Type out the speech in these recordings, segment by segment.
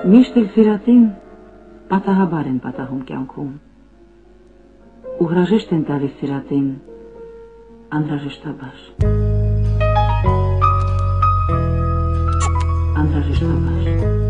Միշտ էլ սիրածին պատահաբար են պատահում կյանքում։ Ու հրաժեշտ են տալիս անհրաժեշտաբար։ Անհրաժեշտաբար։ Անհրաժեշտաբար։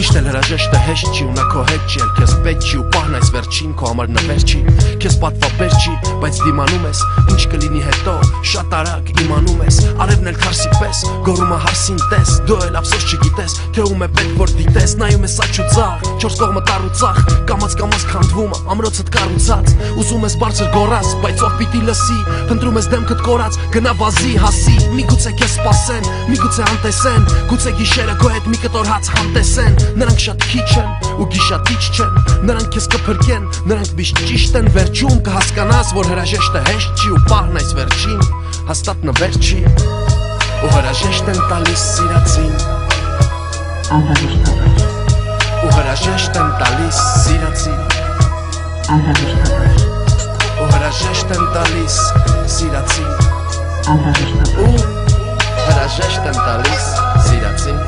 Միշտ էլ հրաժեշտը հեշտ չի ու նա քո հետ չի, քեզ պետք չի ու պահն այս վերջին քո համար նվեր չի, քեզ պատվաբեր չի, բայց դիմանում ես, ինչ կլինի հետո, շատ արագ իմանում ես, արևն էլ քարսի պես, գորումը հարսին տես, դու էլ ափսոս չգիտես, թե ում է պետք որ դիտես, նայում ես աչու ցախ, չորս կողմը տարու ցախ, կամած կամած քանդվում, ամրոցդ կառուցած, ուզում ես բարձր գորաս, բայց ով պիտի լսի, հնդրում ես դեմքդ կորած, գնա վազի, հասի, միգուցե քեզ սпасեն, միգուցե անտեսեն, գուցե գիշերը քո հետ մի կտոր հաց համտեսեն Նրանք շատ քիչ են ու գիշատիչ չեն Նրանք քեզ կփրկեն, նրանք միշտ ճիշտ են Վերջում կհասկանաս, որ հրաժեշտը հեշտ չի ու պահն այս վերջին հաստատ նվեր չի ու հրաժեշտ են տալիս սիրածին Անհրաժեշտաբար։ ու հրաժեշտ են տալիս սիրածին Անհրաժեշտաբար։ ու հրաժեշտ են տալիս սիրածին Անհրաժեշտաբար։ ու հրաժեշտ են տալիս սիրածին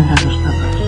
Անհրաժեշտաբար։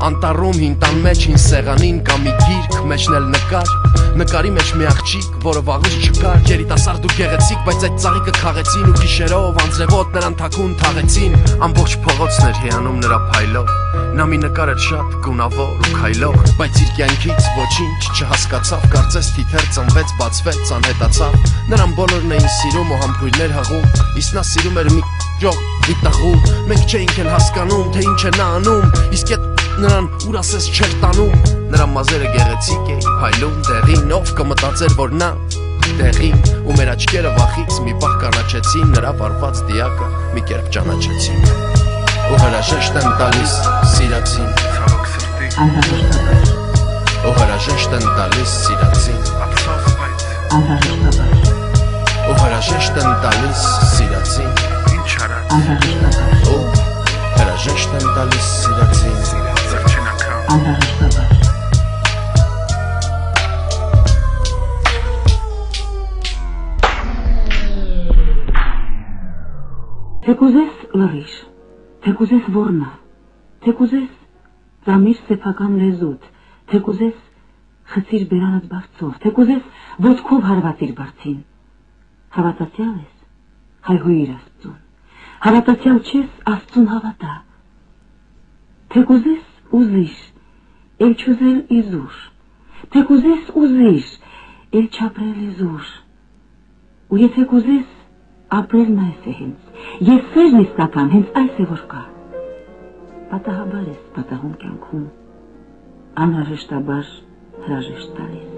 Անտառում հին տան մեջ հին սեղանին կա մի գիրք, մեջն էլ նկար Նկարի մեջ մի աղջիկ, որը վաղուց չկար Երիտասարդ ու գեղեցիկ, բայց այդ ծաղիկը քաղեցին ու գիշերով անձրևոտ նրան թաքուն թաղեցին Ամբողջ փողոցն էր հիանում նրա փայլով Նա մի նկար էր շատ գունավոր ու քայլող Բայց իր կյանքից ոչինչ չհասկացավ Կարծես թիթեր ծնվեց, բացվեց, անհետացավ Նրան բոլորն էին սիրում ու համբույրներ հղում Իսկ նա սիրում էր մի ջող, մի տղու Մենք չէինք էլ հասկանում, թե ինչ է նա անում Իսկ այդ նրան ուր ասես չէր տանում նրա մազերը գեղեցիկ էին փայլում դեղին ով կմտածեր որ նա դեղին ու մեր աչքերը վախից մի պահ կանաչեցին նրա վարված դիակը մի կերպ ճանաչեցին ու հրաժեշտ են տալիս սիրածին Ցավոք սրտի ու հրաժեշտ են տալիս սիրածին ափսոս բայց Անհրաժեշտաբար։ ու հրաժեշտ են տալիս սիրածին Թեկուզես լրիշ, թեկուզես ոռնա, թեկուզես ծամիր սեփական լեզուտ, թեկուզես խցիր բերանդ բարձով, թեկուզես ոտքով հարվածիր բարձին։ Հավատացյալ ես, հայհույր աստծուն, հավատացյալ չես աստծուն հավատա։ Թեկուզես ուզիշ, էլ չուզել իզուր, թեկուզես ուզիշ, էլ չապրել իզուր։ Ու եթե կուզես ապրելն այս է հենց, ես սերն իսկական հենց այս է որ կա։ Պատահաբար ես պատահում կյանքում, անհրաժեշտաբար հրաժեշտ տալիս։